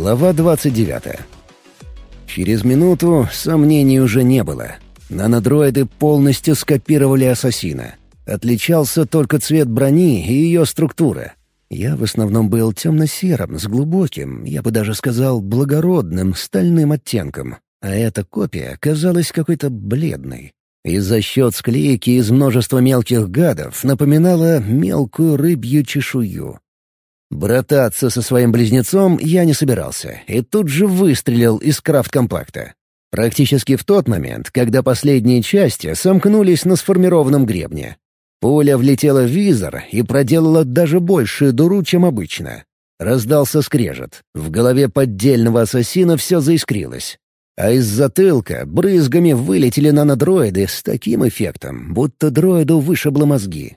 Глава 29. Через минуту сомнений уже не было. Нанодроиды полностью скопировали ассасина. Отличался только цвет брони и ее структура. Я в основном был темно-серым, с глубоким, я бы даже сказал, благородным, стальным оттенком. А эта копия казалась какой-то бледной. И за счет склейки из множества мелких гадов напоминала мелкую рыбью чешую. Брататься со своим близнецом я не собирался, и тут же выстрелил из крафт-компакта. Практически в тот момент, когда последние части сомкнулись на сформированном гребне. Пуля влетела в визор и проделала даже большую дуру, чем обычно. Раздался скрежет. В голове поддельного ассасина все заискрилось. А из затылка брызгами вылетели нанодроиды с таким эффектом, будто дроиду вышибло мозги.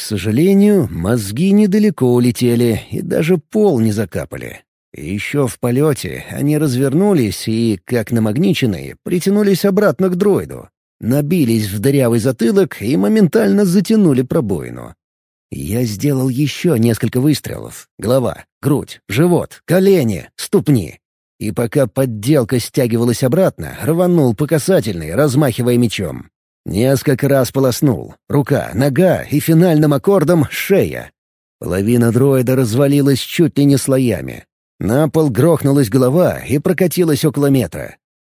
К сожалению, мозги недалеко улетели и даже пол не закапали. И еще в полете они развернулись и, как намагниченные, притянулись обратно к дроиду. Набились в дырявый затылок и моментально затянули пробоину. Я сделал еще несколько выстрелов. Голова, грудь, живот, колени, ступни. И пока подделка стягивалась обратно, рванул по касательной, размахивая мечом. Несколько раз полоснул. Рука, нога и финальным аккордом — шея. Половина дроида развалилась чуть ли не слоями. На пол грохнулась голова и прокатилась около метра.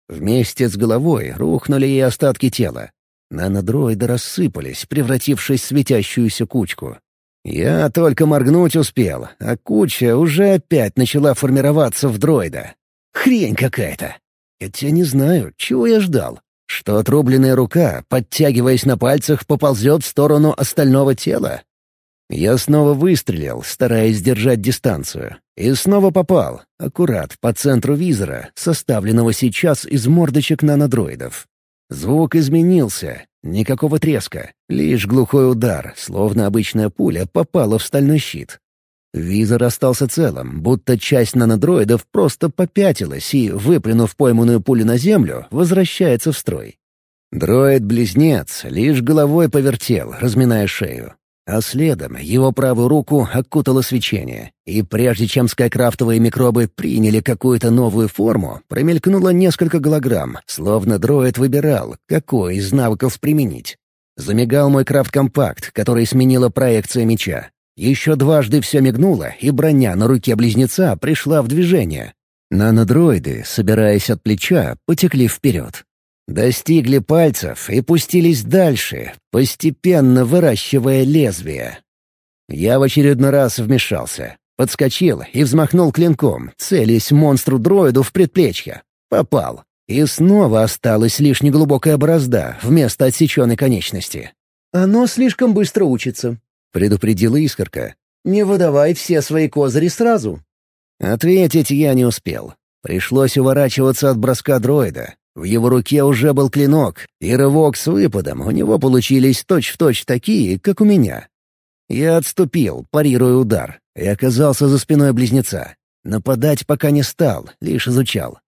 Вместе с головой рухнули и остатки тела. Нанодроиды рассыпались, превратившись в светящуюся кучку. Я только моргнуть успел, а куча уже опять начала формироваться в дроида. Хрень какая-то. Хотя не знаю, чего я ждал. Что отрубленная рука, подтягиваясь на пальцах, поползет в сторону остального тела? Я снова выстрелил, стараясь держать дистанцию. И снова попал, аккурат по центру визора, составленного сейчас из мордочек нанодроидов. Звук изменился, никакого треска, лишь глухой удар, словно обычная пуля попала в стальной щит. Визор остался целым, будто часть нанодроидов просто попятилась и, выплюнув пойманную пулю на землю, возвращается в строй. Дроид-близнец лишь головой повертел, разминая шею. А следом его правую руку окутало свечение, и прежде чем скайкрафтовые микробы приняли какую-то новую форму, промелькнуло несколько голограмм, словно дроид выбирал, какой из навыков применить. Замигал мой крафт-компакт, который сменила проекция меча. Еще дважды все мигнуло, и броня на руке близнеца пришла в движение. Нанодроиды, собираясь от плеча, потекли вперед. Достигли пальцев и пустились дальше, постепенно выращивая лезвие. Я в очередной раз вмешался. Подскочил и взмахнул клинком, целясь монстру-дроиду в предплечье. Попал. И снова осталась лишь неглубокая борозда вместо отсеченной конечности. «Оно слишком быстро учится», — предупредила искорка. «Не выдавай все свои козыри сразу». Ответить я не успел. Пришлось уворачиваться от броска дроида. В его руке уже был клинок, и рывок с выпадом у него получились точь-в-точь точь такие, как у меня. Я отступил, парируя удар, и оказался за спиной близнеца. Нападать пока не стал, лишь изучал.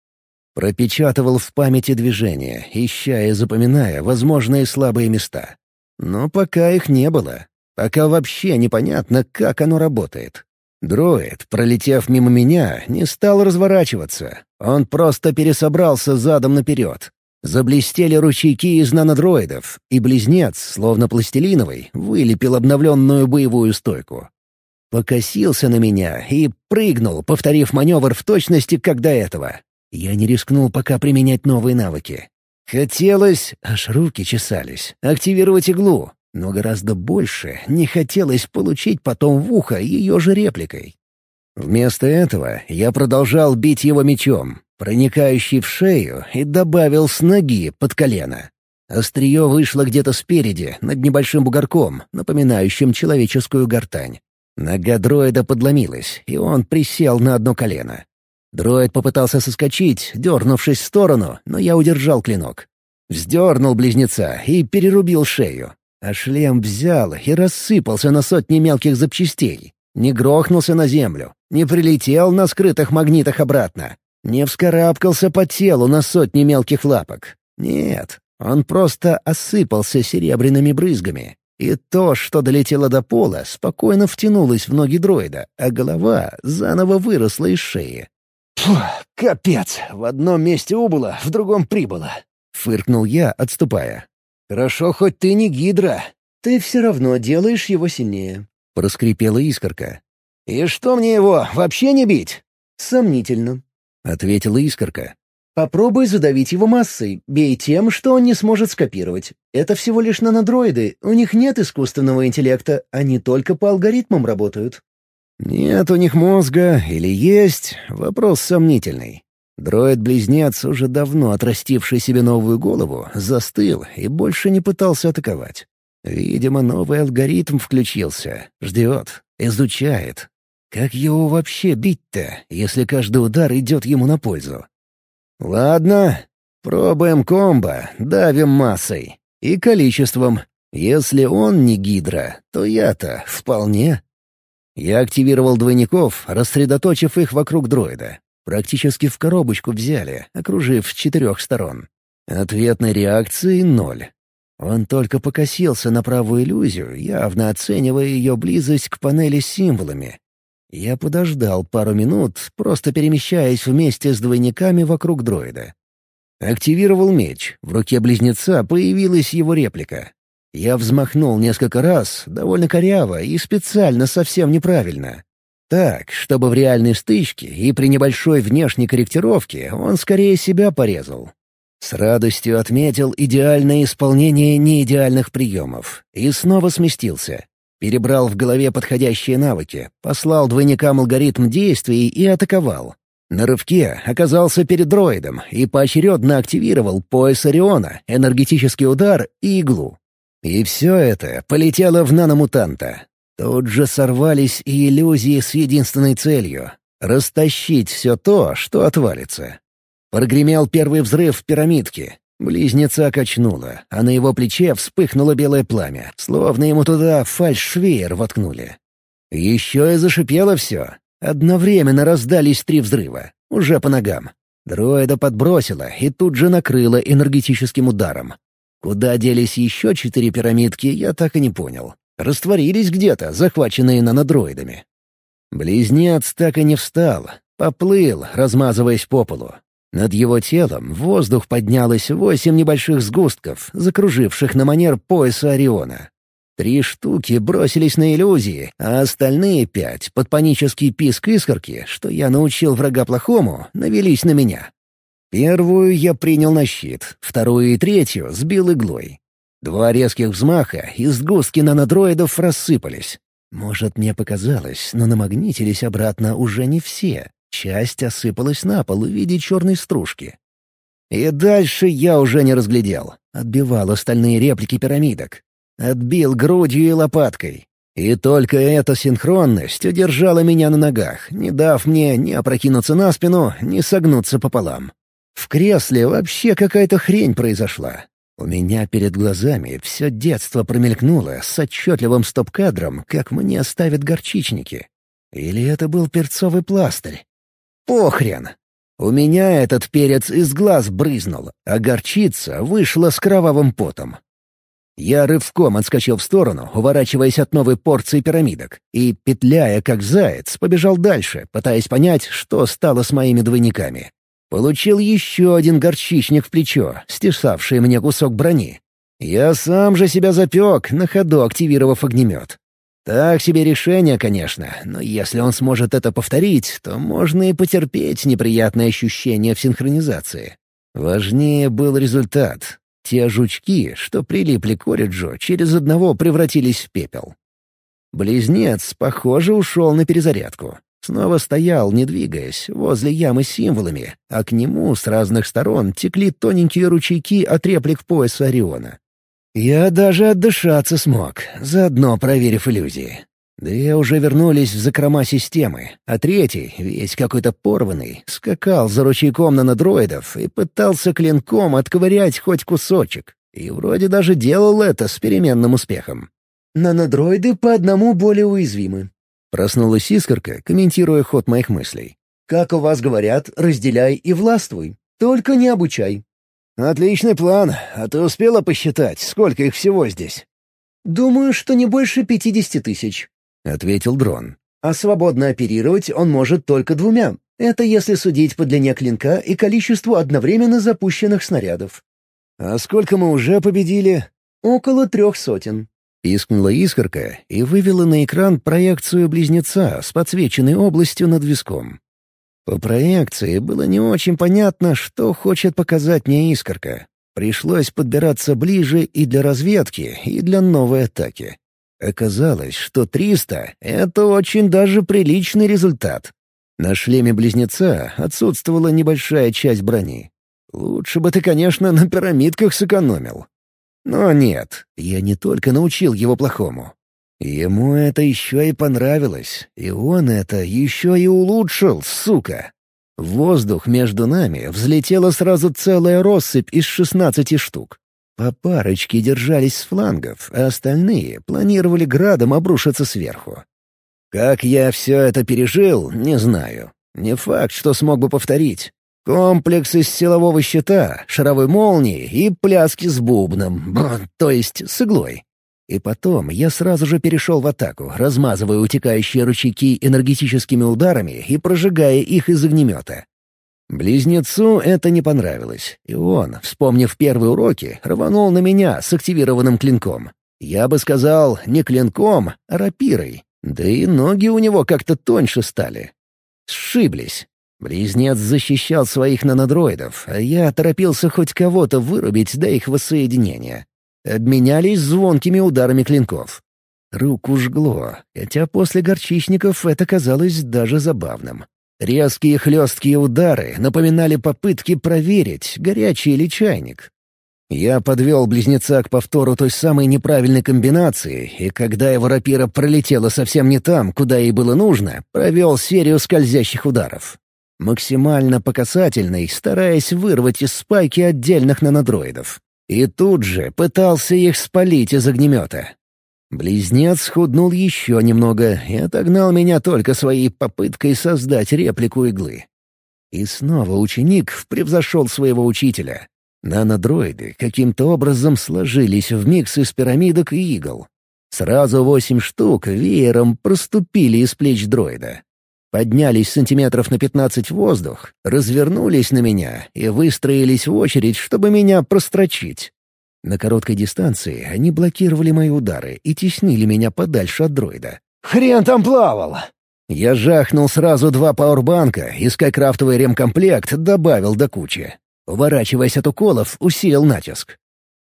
Пропечатывал в памяти движения, ища и запоминая возможные слабые места. Но пока их не было. Пока вообще непонятно, как оно работает. Дроид, пролетев мимо меня, не стал разворачиваться. Он просто пересобрался задом наперед. Заблестели ручейки из нанодроидов, и близнец, словно пластилиновый, вылепил обновленную боевую стойку. Покосился на меня и прыгнул, повторив маневр в точности, как до этого. Я не рискнул пока применять новые навыки. Хотелось, аж руки чесались, активировать иглу, но гораздо больше не хотелось получить потом в ухо ее же репликой. Вместо этого я продолжал бить его мечом, проникающий в шею, и добавил с ноги под колено. Острие вышло где-то спереди, над небольшим бугорком, напоминающим человеческую гортань. Нога дроида подломилась, и он присел на одно колено. Дроид попытался соскочить, дернувшись в сторону, но я удержал клинок. Вздернул близнеца и перерубил шею. А шлем взял и рассыпался на сотни мелких запчастей. Не грохнулся на землю, не прилетел на скрытых магнитах обратно, не вскарабкался по телу на сотни мелких лапок. Нет, он просто осыпался серебряными брызгами. И то, что долетело до пола, спокойно втянулось в ноги дроида, а голова заново выросла из шеи. Фу, капец, в одном месте убыло, в другом прибыло. Фыркнул я, отступая. «Хорошо, хоть ты не гидра». «Ты все равно делаешь его сильнее», — проскрипела искорка. «И что мне его, вообще не бить?» «Сомнительно», — ответила искорка. «Попробуй задавить его массой, бей тем, что он не сможет скопировать. Это всего лишь нанодроиды, у них нет искусственного интеллекта, они только по алгоритмам работают». «Нет у них мозга или есть? Вопрос сомнительный. Дроид-близнец, уже давно отрастивший себе новую голову, застыл и больше не пытался атаковать. Видимо, новый алгоритм включился. Ждет, изучает. Как его вообще бить-то, если каждый удар идет ему на пользу? Ладно, пробуем комбо, давим массой. И количеством. Если он не гидра, то я-то вполне. Я активировал двойников, рассредоточив их вокруг дроида. Практически в коробочку взяли, окружив с четырех сторон. Ответной реакции — ноль. Он только покосился на правую иллюзию, явно оценивая ее близость к панели с символами. Я подождал пару минут, просто перемещаясь вместе с двойниками вокруг дроида. Активировал меч, в руке близнеца появилась его реплика. Я взмахнул несколько раз, довольно коряво и специально совсем неправильно. Так, чтобы в реальной стычке и при небольшой внешней корректировке он скорее себя порезал. С радостью отметил идеальное исполнение неидеальных приемов и снова сместился. Перебрал в голове подходящие навыки, послал двойникам алгоритм действий и атаковал. На рывке оказался перед дроидом и поочередно активировал пояс Ориона, энергетический удар и иглу. И все это полетело в наномутанта. Тут же сорвались и иллюзии с единственной целью — растащить все то, что отвалится. Прогремел первый взрыв в пирамидке. Близнеца качнуло, а на его плече вспыхнуло белое пламя, словно ему туда фальшвеер воткнули. Еще и зашипело все. Одновременно раздались три взрыва, уже по ногам. Дроида подбросило и тут же накрыло энергетическим ударом. Куда делись еще четыре пирамидки, я так и не понял. Растворились где-то, захваченные нанодроидами. Близнец так и не встал, поплыл, размазываясь по полу. Над его телом в воздух поднялось восемь небольших сгустков, закруживших на манер пояса Ориона. Три штуки бросились на иллюзии, а остальные пять, под панический писк искорки, что я научил врага плохому, навелись на меня. Первую я принял на щит, вторую и третью сбил иглой. Два резких взмаха, и сгустки нанодроидов рассыпались. Может, мне показалось, но намагнитились обратно уже не все. Часть осыпалась на пол в виде черной стружки. И дальше я уже не разглядел. Отбивал остальные реплики пирамидок. Отбил грудью и лопаткой. И только эта синхронность удержала меня на ногах, не дав мне ни опрокинуться на спину, ни согнуться пополам. В кресле вообще какая-то хрень произошла. У меня перед глазами все детство промелькнуло с отчетливым стоп-кадром, как мне ставят горчичники. Или это был перцовый пластырь? Похрен! У меня этот перец из глаз брызнул, а горчица вышла с кровавым потом. Я рывком отскочил в сторону, уворачиваясь от новой порции пирамидок, и, петляя как заяц, побежал дальше, пытаясь понять, что стало с моими двойниками. Получил еще один горчичник в плечо, стесавший мне кусок брони. Я сам же себя запек, на ходу активировав огнемет. Так себе решение, конечно, но если он сможет это повторить, то можно и потерпеть неприятные ощущения в синхронизации. Важнее был результат. Те жучки, что прилипли к Ориджу, через одного превратились в пепел. Близнец, похоже, ушел на перезарядку. Снова стоял, не двигаясь, возле ямы с символами, а к нему с разных сторон текли тоненькие ручейки от реплик пояса Ориона. Я даже отдышаться смог, заодно проверив иллюзии. Две уже вернулись в закрома системы, а третий, весь какой-то порванный, скакал за ручейком нанодроидов и пытался клинком отковырять хоть кусочек. И вроде даже делал это с переменным успехом. «Нанодроиды по одному более уязвимы», Проснулась искорка, комментируя ход моих мыслей. «Как у вас говорят, разделяй и властвуй. Только не обучай». «Отличный план. А ты успела посчитать, сколько их всего здесь?» «Думаю, что не больше пятидесяти тысяч», — ответил дрон. а свободно оперировать он может только двумя. Это если судить по длине клинка и количеству одновременно запущенных снарядов. «А сколько мы уже победили?» «Около трех сотен». Пискнула искорка и вывела на экран проекцию близнеца с подсвеченной областью над виском. По проекции было не очень понятно, что хочет показать мне искорка. Пришлось подбираться ближе и для разведки, и для новой атаки. Оказалось, что 300 — это очень даже приличный результат. На шлеме близнеца отсутствовала небольшая часть брони. Лучше бы ты, конечно, на пирамидках сэкономил. Но нет, я не только научил его плохому. Ему это еще и понравилось, и он это еще и улучшил, сука. В воздух между нами взлетела сразу целая россыпь из шестнадцати штук. По парочке держались с флангов, а остальные планировали градом обрушиться сверху. Как я все это пережил, не знаю. Не факт, что смог бы повторить. Комплекс из силового щита, шаровой молнии и пляски с бубном, то есть с иглой. И потом я сразу же перешел в атаку, размазывая утекающие ручейки энергетическими ударами и прожигая их из огнемета. Близнецу это не понравилось, и он, вспомнив первые уроки, рванул на меня с активированным клинком. Я бы сказал, не клинком, а рапирой. Да и ноги у него как-то тоньше стали. Сшиблись. Близнец защищал своих нанодроидов, а я торопился хоть кого-то вырубить до их воссоединения. Обменялись звонкими ударами клинков. Руку жгло, хотя после горчичников это казалось даже забавным. Резкие хлесткие удары напоминали попытки проверить, горячий ли чайник. Я подвел близнеца к повтору той самой неправильной комбинации, и когда его рапира пролетела совсем не там, куда ей было нужно, провел серию скользящих ударов максимально по стараясь вырвать из спайки отдельных нанодроидов. И тут же пытался их спалить из огнемета. Близнец худнул еще немного и отогнал меня только своей попыткой создать реплику иглы. И снова ученик превзошел своего учителя. Нанодроиды каким-то образом сложились в микс из пирамидок и игл. Сразу восемь штук веером проступили из плеч дроида поднялись сантиметров на пятнадцать в воздух, развернулись на меня и выстроились в очередь, чтобы меня прострочить. На короткой дистанции они блокировали мои удары и теснили меня подальше от дроида. «Хрен там плавал!» Я жахнул сразу два пауэрбанка и скайкрафтовый ремкомплект добавил до кучи. Уворачиваясь от уколов, усилил натиск.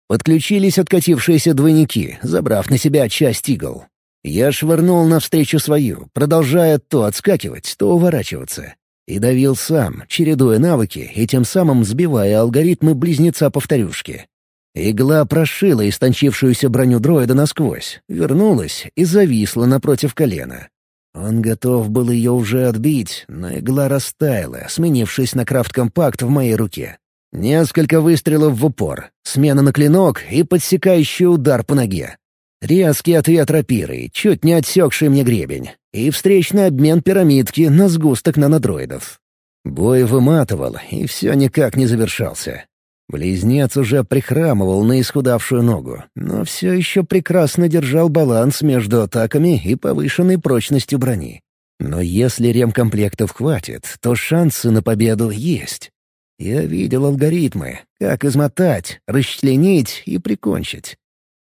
Подключились откатившиеся двойники, забрав на себя часть игл. Я швырнул навстречу свою, продолжая то отскакивать, то уворачиваться. И давил сам, чередуя навыки и тем самым сбивая алгоритмы близнеца-повторюшки. Игла прошила истончившуюся броню дроида насквозь, вернулась и зависла напротив колена. Он готов был ее уже отбить, но игла растаяла, сменившись на крафт-компакт в моей руке. Несколько выстрелов в упор, смена на клинок и подсекающий удар по ноге. Резкий ответ рапиры, чуть не отсекший мне гребень, и встречный обмен пирамидки на сгусток нанодроидов. Бой выматывал, и все никак не завершался. Близнец уже прихрамывал на исхудавшую ногу, но все еще прекрасно держал баланс между атаками и повышенной прочностью брони. Но если ремкомплектов хватит, то шансы на победу есть. Я видел алгоритмы, как измотать, расчленить и прикончить.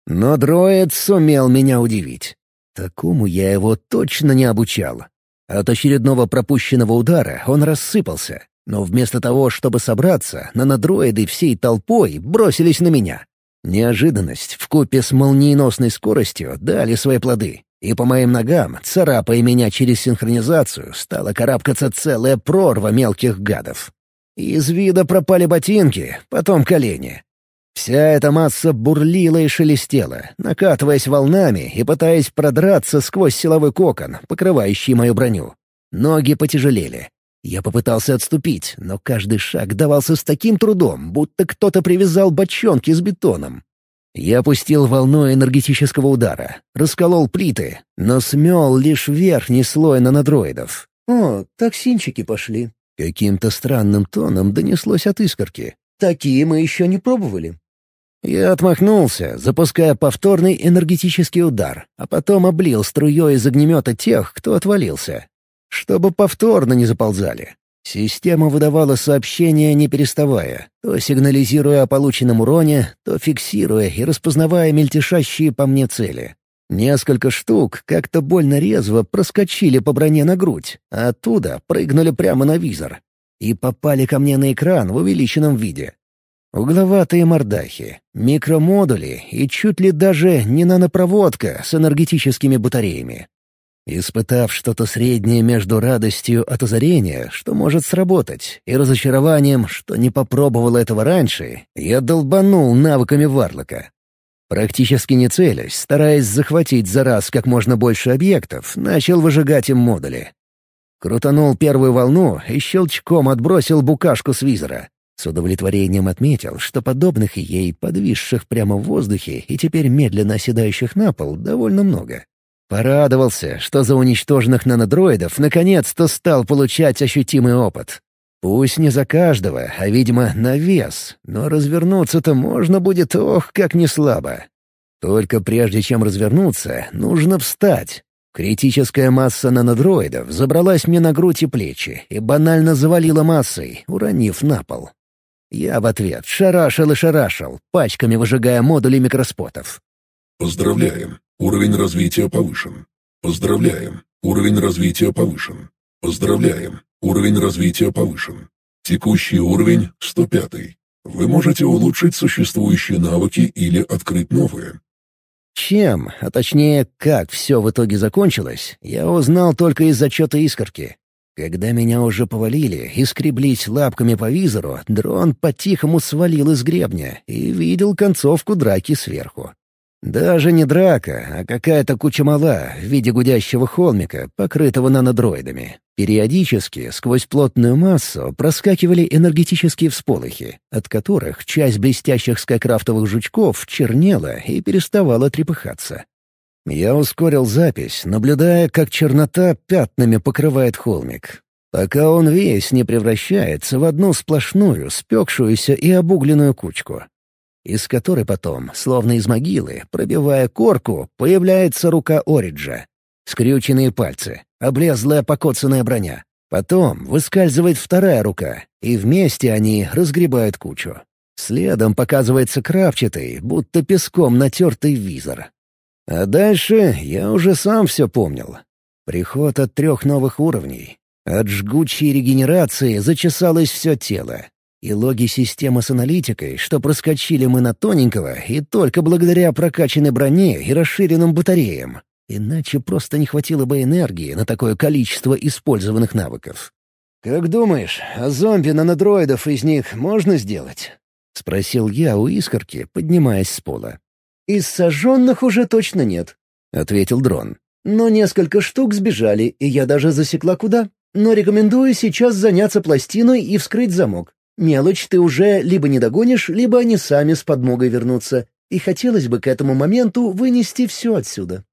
Но дроид сумел меня удивить. Такому я его точно не обучал. От очередного пропущенного удара он рассыпался, но вместо того, чтобы собраться, нанодроиды всей толпой бросились на меня. Неожиданность вкупе с молниеносной скоростью дали свои плоды, и по моим ногам, царапая меня через синхронизацию, стала карабкаться целая прорва мелких гадов. Из вида пропали ботинки, потом колени. Вся эта масса бурлила и шелестела, накатываясь волнами и пытаясь продраться сквозь силовой кокон, покрывающий мою броню. Ноги потяжелели. Я попытался отступить, но каждый шаг давался с таким трудом, будто кто-то привязал бочонки с бетоном. Я опустил волну энергетического удара, расколол плиты, но смел лишь верхний слой нанодроидов. «О, токсинчики пошли». Каким-то странным тоном донеслось от искорки. «Такие мы еще не пробовали». Я отмахнулся, запуская повторный энергетический удар, а потом облил струей из огнемета тех, кто отвалился. Чтобы повторно не заползали. Система выдавала сообщения, не переставая, то сигнализируя о полученном уроне, то фиксируя и распознавая мельтешащие по мне цели. Несколько штук как-то больно резво проскочили по броне на грудь, а оттуда прыгнули прямо на визор. И попали ко мне на экран в увеличенном виде. Угловатые мордахи, микромодули и чуть ли даже не нанопроводка с энергетическими батареями. Испытав что-то среднее между радостью от озарения, что может сработать, и разочарованием, что не попробовал этого раньше, я долбанул навыками Варлока. Практически не целясь, стараясь захватить за раз как можно больше объектов, начал выжигать им модули. Крутанул первую волну и щелчком отбросил букашку с визора. С удовлетворением отметил, что подобных ей, подвисших прямо в воздухе и теперь медленно оседающих на пол, довольно много. Порадовался, что за уничтоженных нанодроидов наконец-то стал получать ощутимый опыт. Пусть не за каждого, а, видимо, на вес, но развернуться-то можно будет, ох, как не слабо. Только прежде чем развернуться, нужно встать. Критическая масса нанодроидов забралась мне на грудь и плечи и банально завалила массой, уронив на пол. Я в ответ шарашил и шарашил, пачками выжигая модули микроспотов. «Поздравляем! Уровень развития повышен. Поздравляем! Уровень развития повышен. Поздравляем! Уровень развития повышен. Текущий уровень 105. Вы можете улучшить существующие навыки или открыть новые. Чем, а точнее, как все в итоге закончилось, я узнал только из зачета искорки. Когда меня уже повалили и скреблись лапками по визору, дрон по-тихому свалил из гребня и видел концовку драки сверху. Даже не драка, а какая-то куча мала в виде гудящего холмика, покрытого нанодроидами. Периодически сквозь плотную массу проскакивали энергетические всполохи, от которых часть блестящих скайкрафтовых жучков чернела и переставала трепыхаться. Я ускорил запись, наблюдая, как чернота пятнами покрывает холмик, пока он весь не превращается в одну сплошную, спекшуюся и обугленную кучку из которой потом, словно из могилы, пробивая корку, появляется рука Ориджа. Скрюченные пальцы, облезлая покоцанная броня. Потом выскальзывает вторая рука, и вместе они разгребают кучу. Следом показывается кравчатый, будто песком натертый визор. А дальше я уже сам все помнил. Приход от трех новых уровней. От жгучей регенерации зачесалось все тело, и логи системы с аналитикой, что проскочили мы на тоненького, и только благодаря прокачанной броне и расширенным батареям. Иначе просто не хватило бы энергии на такое количество использованных навыков. «Как думаешь, а зомби-нанодроидов из них можно сделать?» — спросил я у искорки, поднимаясь с пола. «Из сожженных уже точно нет», — ответил дрон. «Но несколько штук сбежали, и я даже засекла куда. Но рекомендую сейчас заняться пластиной и вскрыть замок. Мелочь ты уже либо не догонишь, либо они сами с подмогой вернутся, и хотелось бы к этому моменту вынести все отсюда.